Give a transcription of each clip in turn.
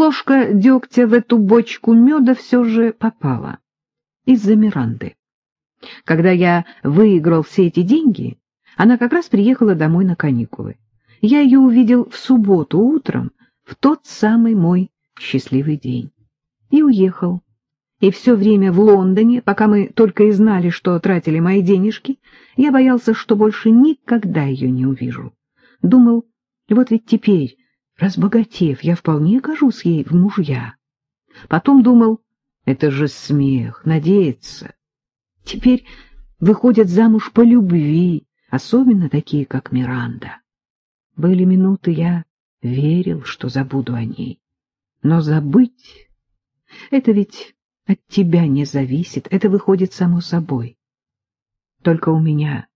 ложка дегтя в эту бочку меда все же попала. Из-за Миранды. Когда я выиграл все эти деньги, она как раз приехала домой на каникулы. Я ее увидел в субботу утром, в тот самый мой счастливый день. И уехал. И все время в Лондоне, пока мы только и знали, что тратили мои денежки, я боялся, что больше никогда ее не увижу. Думал, вот ведь теперь, разбогатев, я вполне кажусь ей в мужья. Потом думал, это же смех, надеяться. Теперь выходят замуж по любви, особенно такие, как Миранда. Были минуты, я верил, что забуду о ней. Но забыть — это ведь от тебя не зависит, это выходит само собой. Только у меня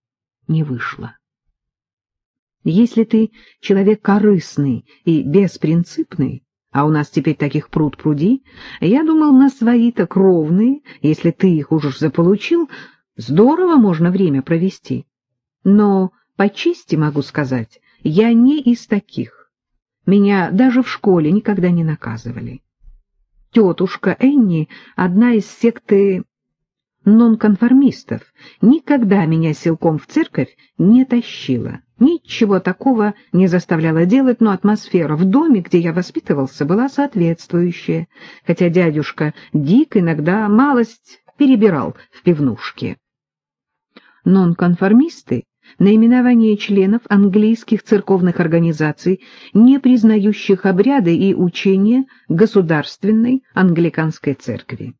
не вышло. Если ты человек корыстный и беспринципный, а у нас теперь таких пруд пруди, я думал, на свои-то кровные, если ты их уж заполучил, здорово можно время провести. Но по чести могу сказать, я не из таких. Меня даже в школе никогда не наказывали. Тетушка Энни, одна из секты нонконформистов, никогда меня силком в церковь не тащила. Ничего такого не заставляла делать, но атмосфера в доме, где я воспитывался, была соответствующая, хотя дядюшка Дик иногда малость перебирал в пивнушке. Нонконформисты наименование членов английских церковных организаций, не признающих обряды и учения государственной англиканской церкви.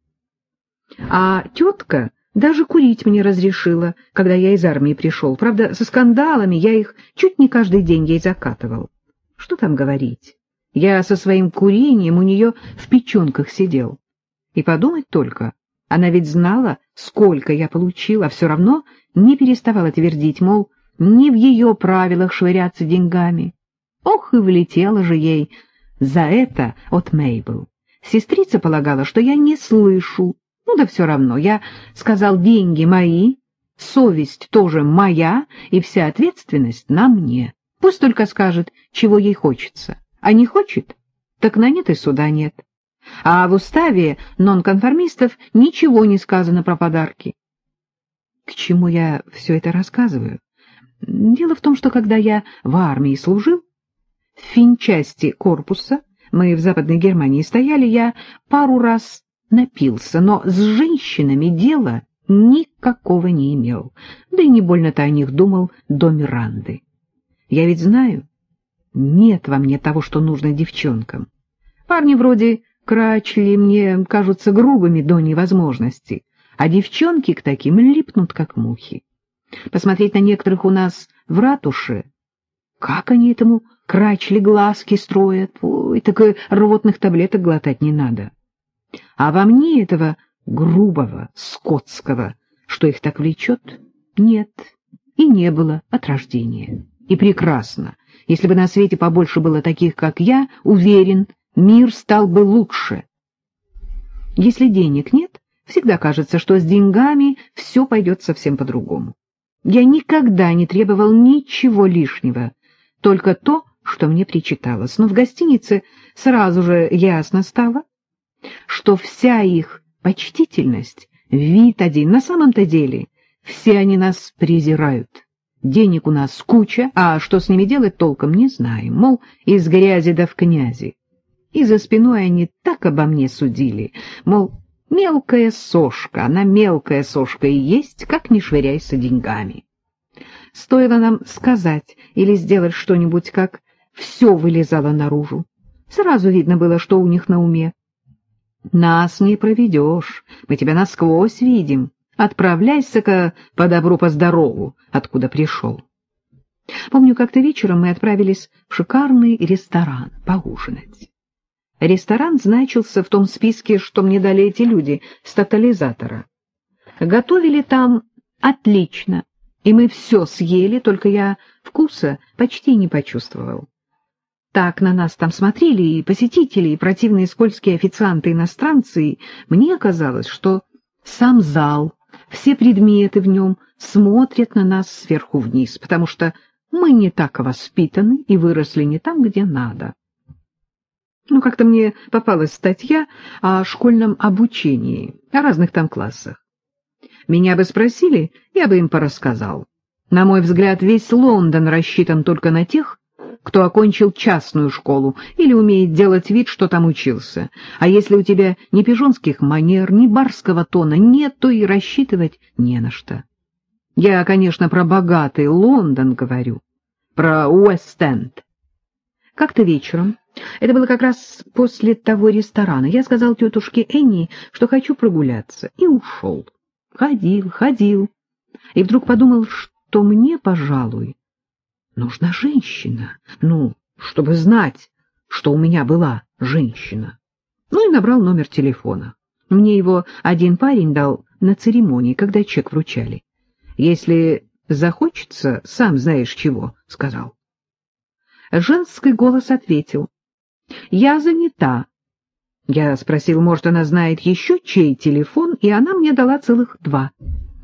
А тетка даже курить мне разрешила, когда я из армии пришел. Правда, со скандалами я их чуть не каждый день ей закатывал. Что там говорить? Я со своим курением у нее в печенках сидел. И подумать только, она ведь знала, сколько я получил, а все равно не переставала твердить, мол, не в ее правилах швыряться деньгами. Ох, и влетела же ей за это от Мейбл. Сестрица полагала, что я не слышу. Ну да все равно, я сказал, деньги мои, совесть тоже моя, и вся ответственность на мне. Пусть только скажет, чего ей хочется. А не хочет, так на нет и суда нет. А в уставе нонконформистов ничего не сказано про подарки. К чему я все это рассказываю? Дело в том, что когда я в армии служил, в финчасти корпуса, мы в Западной Германии стояли, я пару раз напился, но с женщинами дела никакого не имел, да и не больно-то о них думал до Миранды. Я ведь знаю, нет во мне того, что нужно девчонкам. Парни вроде Крачли мне кажутся грубыми до невозможности, а девчонки к таким липнут, как мухи. Посмотреть на некоторых у нас в ратуше, как они этому Крачли глазки строят, ой, так и рвотных таблеток глотать не надо. А во мне этого грубого, скотского, что их так влечет, нет и не было от рождения. И прекрасно, если бы на свете побольше было таких, как я, уверен, мир стал бы лучше. Если денег нет, всегда кажется, что с деньгами все пойдет совсем по-другому. Я никогда не требовал ничего лишнего, только то, что мне причиталось. Но в гостинице сразу же ясно стало, что вся их почтительность — вид один. На самом-то деле все они нас презирают. Денег у нас куча, а что с ними делать толком не знаем. Мол, из грязи да в князи и за спиной они так обо мне судили, мол, мелкая сошка, она мелкая сошка и есть, как не швыряйся деньгами. Стоило нам сказать или сделать что-нибудь, как все вылезало наружу. Сразу видно было, что у них на уме. Нас не проведешь, мы тебя насквозь видим. Отправляйся-ка по добру, по здорову, откуда пришел. Помню, как-то вечером мы отправились в шикарный ресторан поужинать. Ресторан значился в том списке, что мне дали эти люди с тотализатора. Готовили там отлично, и мы все съели, только я вкуса почти не почувствовал. Так на нас там смотрели и посетители, и противные скользкие официанты-иностранцы, мне казалось, что сам зал, все предметы в нем смотрят на нас сверху вниз, потому что мы не так воспитаны и выросли не там, где надо. Ну, как-то мне попалась статья о школьном обучении, о разных там классах. Меня бы спросили, я бы им порассказал. На мой взгляд, весь Лондон рассчитан только на тех, кто окончил частную школу или умеет делать вид, что там учился. А если у тебя ни пижонских манер, ни барского тона нет, то и рассчитывать не на что. Я, конечно, про богатый Лондон говорю, про Уэст-Энд. Как-то вечером, это было как раз после того ресторана, я сказал тетушке Энни, что хочу прогуляться, и ушел. Ходил, ходил, и вдруг подумал, что мне, пожалуй, нужна женщина, ну, чтобы знать, что у меня была женщина. Ну и набрал номер телефона. Мне его один парень дал на церемонии, когда чек вручали. Если захочется, сам знаешь чего, — сказал. Женский голос ответил. — Я занята. Я спросил, может, она знает еще чей телефон, и она мне дала целых два.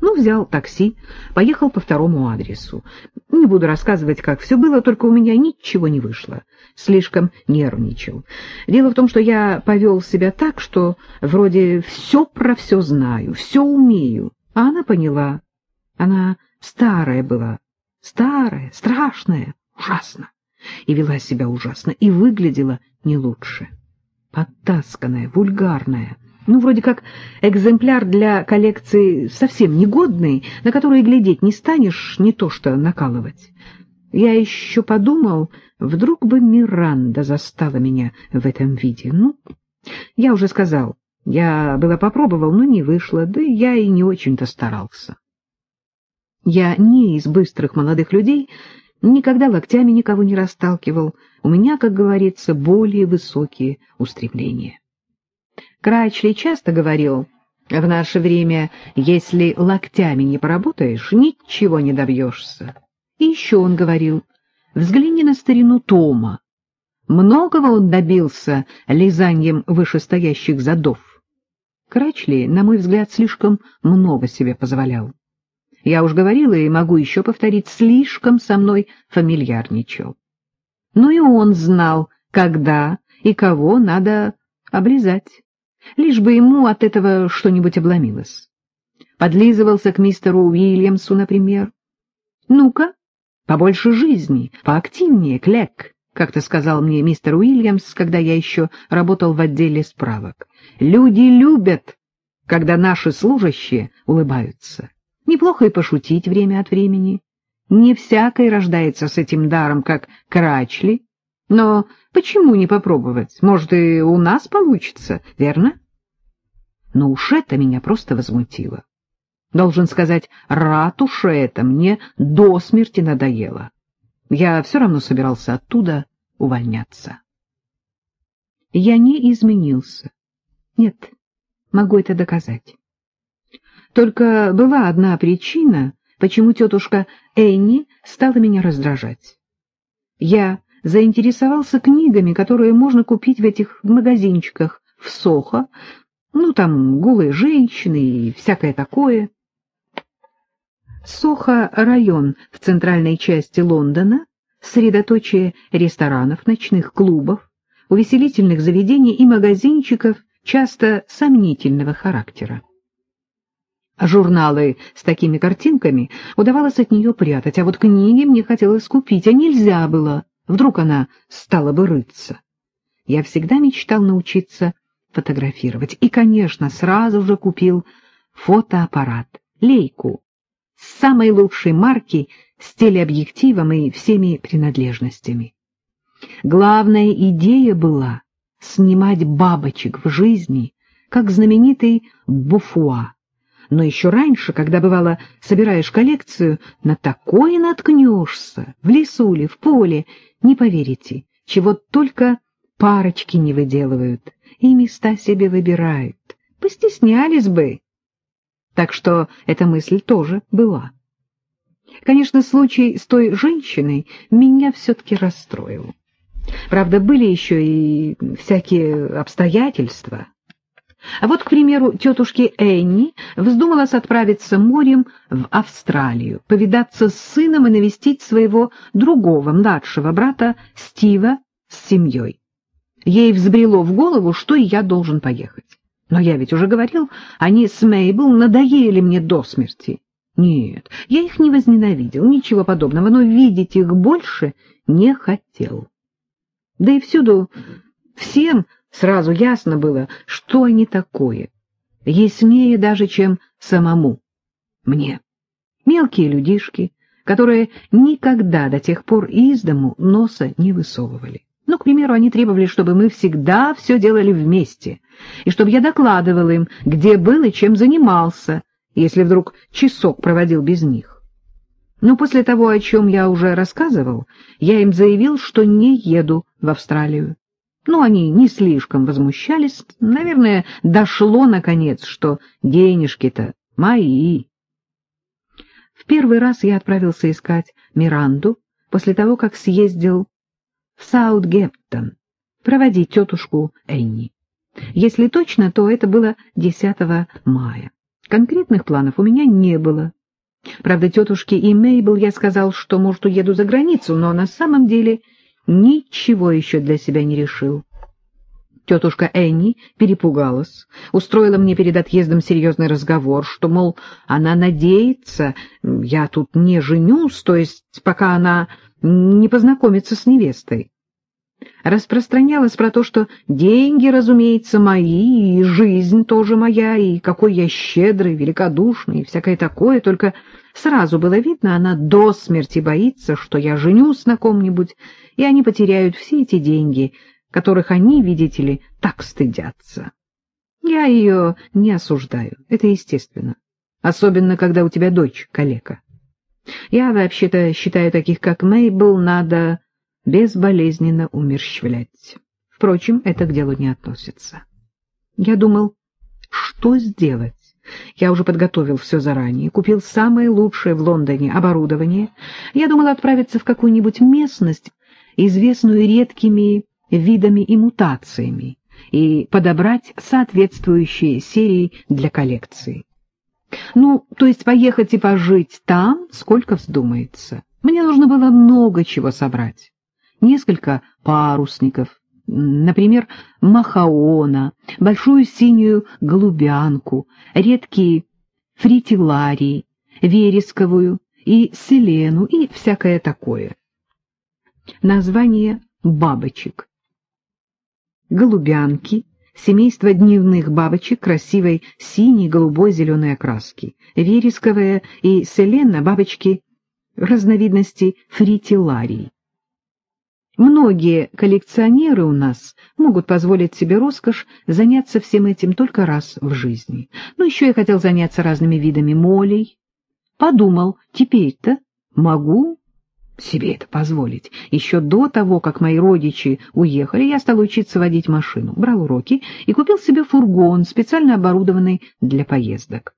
Ну, взял такси, поехал по второму адресу. Не буду рассказывать, как все было, только у меня ничего не вышло. Слишком нервничал. Дело в том, что я повел себя так, что вроде все про все знаю, все умею. А она поняла. Она старая была, старая, страшная, ужасно. И вела себя ужасно, и выглядела не лучше. Подтасканная, вульгарная. Ну, вроде как экземпляр для коллекции совсем негодный, на который глядеть не станешь, не то что накалывать. Я еще подумал, вдруг бы Миранда застала меня в этом виде. Ну, я уже сказал, я было попробовал, но не вышло, да я и не очень-то старался. Я не из быстрых молодых людей, никогда локтями никого не расталкивал. У меня, как говорится, более высокие устремления. Крачли часто говорил, в наше время, если локтями не поработаешь, ничего не добьешься. И еще он говорил, взгляни на старину Тома. Многого он добился лизанием вышестоящих задов. Крачли, на мой взгляд, слишком много себе позволял. Я уж говорила и могу еще повторить, слишком со мной фамильярничал. Но и он знал, когда и кого надо облизать, лишь бы ему от этого что-нибудь обломилось. Подлизывался к мистеру Уильямсу, например. «Ну-ка, побольше жизни, поактивнее, Клек», — как-то сказал мне мистер Уильямс, когда я еще работал в отделе справок. «Люди любят, когда наши служащие улыбаются». Неплохо и пошутить время от времени. Не всякой рождается с этим даром, как Крачли. Но почему не попробовать? Может, и у нас получится, верно? Но уж это меня просто возмутило. Должен сказать, рад уж это мне до смерти надоело. Я все равно собирался оттуда увольняться. Я не изменился. Нет, могу это доказать. Только была одна причина, почему тетушка Энни стала меня раздражать. Я заинтересовался книгами, которые можно купить в этих магазинчиках в Сохо, ну, там голые женщины и всякое такое. Сохо — район в центральной части Лондона, средоточие ресторанов, ночных клубов, увеселительных заведений и магазинчиков часто сомнительного характера. Журналы с такими картинками удавалось от нее прятать, а вот книги мне хотелось купить, а нельзя было. Вдруг она стала бы рыться. Я всегда мечтал научиться фотографировать. И, конечно, сразу же купил фотоаппарат, лейку, с самой лучшей марки, с телеобъективом и всеми принадлежностями. Главная идея была снимать бабочек в жизни, как знаменитый Буфуа но еще раньше, когда, бывало, собираешь коллекцию, на такое наткнешься, в лесу ли, в поле, не поверите, чего только парочки не выделывают и места себе выбирают. Постеснялись бы. Так что эта мысль тоже была. Конечно, случай с той женщиной меня все-таки расстроил. Правда, были еще и всякие обстоятельства. А вот, к примеру, тетушке Энни вздумалось отправиться морем в Австралию, повидаться с сыном и навестить своего другого, младшего брата Стива с семьей. ей взбрело в голову, что и я должен поехать. Но я ведь уже говорил, они с Мейбл надоели мне до смерти. Нет, я их не возненавидел, ничего подобного, но видеть их больше не хотел. Да и всюду всем сразу ясно было, что они такое, яснее даже, чем самому мне. Мелкие людишки, которые никогда до тех пор из дому носа не высовывали. Ну, к примеру, они требовали, чтобы мы всегда все делали вместе, и чтобы я докладывал им, где был и чем занимался, если вдруг часок проводил без них. Но после того, о чем я уже рассказывал, я им заявил, что не еду в Австралию. Ну, они не слишком возмущались. Наверное, дошло, наконец, что денежки-то мои. В первый раз я отправился искать Миранду после того, как съездил в Саутгемптон проводить тетушку Энни. Если точно, то это было 10 мая. Конкретных планов у меня не было. Правда, тетушке и Мейбл я сказал, что, может, уеду за границу, но на самом деле ничего еще для себя не решил. Тетушка Энни перепугалась, устроила мне перед отъездом серьезный разговор, что, мол, она надеется, я тут не женюсь, то есть пока она не познакомиться с невестой. Распространялось про то, что деньги, разумеется, мои, и жизнь тоже моя, и какой я щедрый, великодушный, и всякое такое, только сразу было видно, она до смерти боится, что я женюсь на ком-нибудь, и они потеряют все эти деньги, которых они, видите ли, так стыдятся. Я ее не осуждаю, это естественно, особенно когда у тебя дочь калека. Я вообще-то считаю таких, как Мейбл, надо безболезненно умерщвлять. Впрочем, это к делу не относится. Я думал, что сделать? Я уже подготовил все заранее, купил самое лучшее в Лондоне оборудование. Я думал отправиться в какую-нибудь местность, известную редкими видами и мутациями, и подобрать соответствующие серии для коллекции. Ну, то есть поехать и пожить там, сколько вздумается. Мне нужно было много чего собрать. Несколько парусников, например, махаона, большую синюю голубянку, редкие фритиларии, вересковую и селену и всякое такое. Название бабочек. Голубянки семейство дневных бабочек красивой синей, голубой, зеленой окраски. Вересковая и селена — бабочки разновидности фритиларии. Многие коллекционеры у нас могут позволить себе роскошь заняться всем этим только раз в жизни. Но еще я хотел заняться разными видами молей. Подумал, теперь-то могу себе это позволить. Еще до того, как мои родичи уехали, я стал учиться водить машину, брал уроки и купил себе фургон, специально оборудованный для поездок.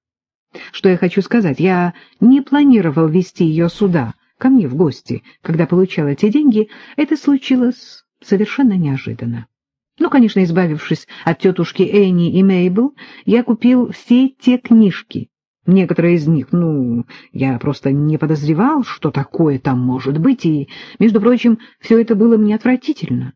Что я хочу сказать, я не планировал везти ее сюда, ко мне в гости. Когда получал эти деньги, это случилось совершенно неожиданно. Ну, конечно, избавившись от тетушки Энни и Мейбл, я купил все те книжки, Некоторые из них, ну, я просто не подозревал, что такое там может быть, и, между прочим, все это было мне отвратительно.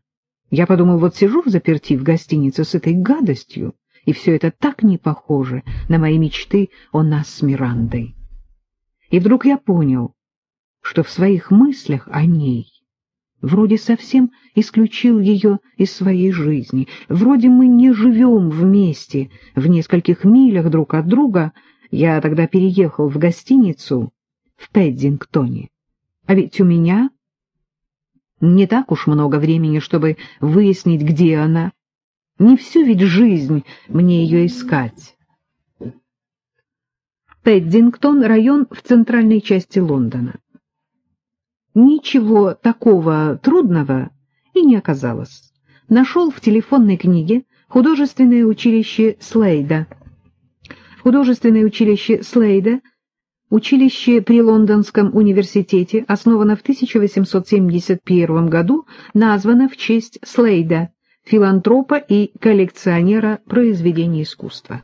Я подумал, вот сижу в заперти в гостинице с этой гадостью, и все это так не похоже на мои мечты о нас с Мирандой. И вдруг я понял, что в своих мыслях о ней вроде совсем исключил ее из своей жизни, вроде мы не живем вместе в нескольких милях друг от друга, я тогда переехал в гостиницу в Пэддингтоне. А ведь у меня не так уж много времени, чтобы выяснить, где она. Не всю ведь жизнь мне ее искать. Пэддингтон — район в центральной части Лондона. Ничего такого трудного и не оказалось. Нашел в телефонной книге художественное училище Слейда — Художественное училище Слейда, училище при Лондонском университете, основано в 1871 году, названо в честь Слейда, филантропа и коллекционера произведений искусства.